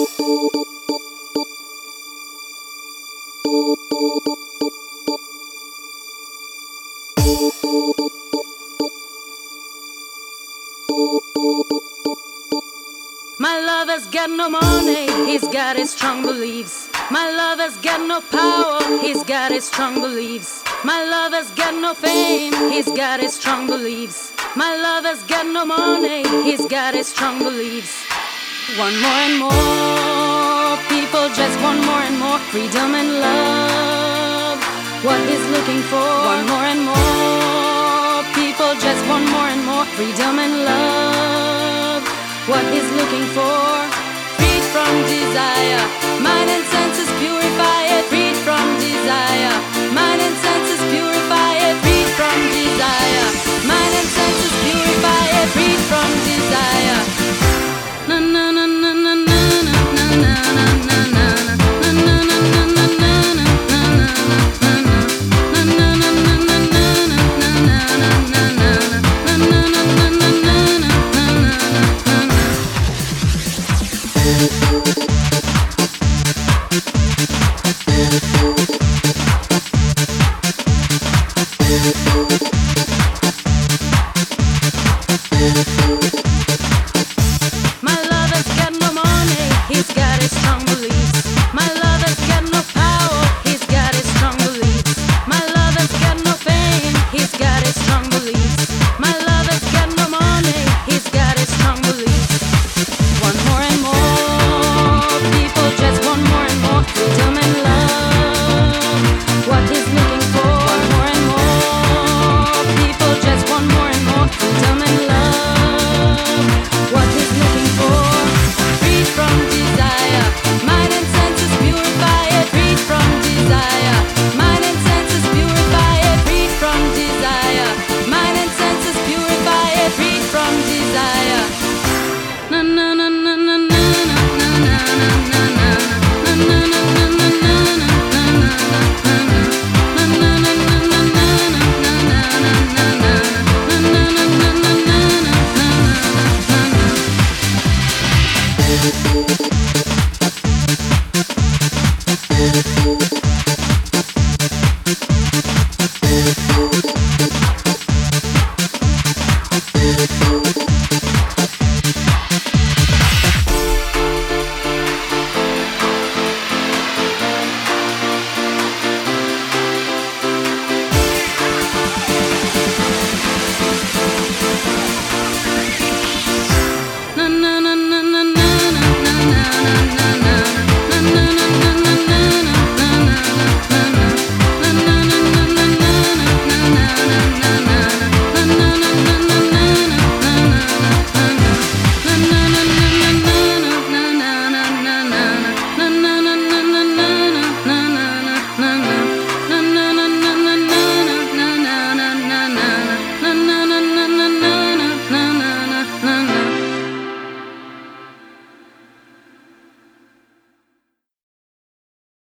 My lover's got no money, he's got his strong beliefs. My lover's got no power, he's got his strong beliefs. My lover's got no fame, he's got his strong beliefs. My lover's got no money, he's got his strong beliefs. One more and more people just want more and more freedom and love. What he's looking for, one more and more people just want more and more freedom and love what he's looking for. Freed from desire,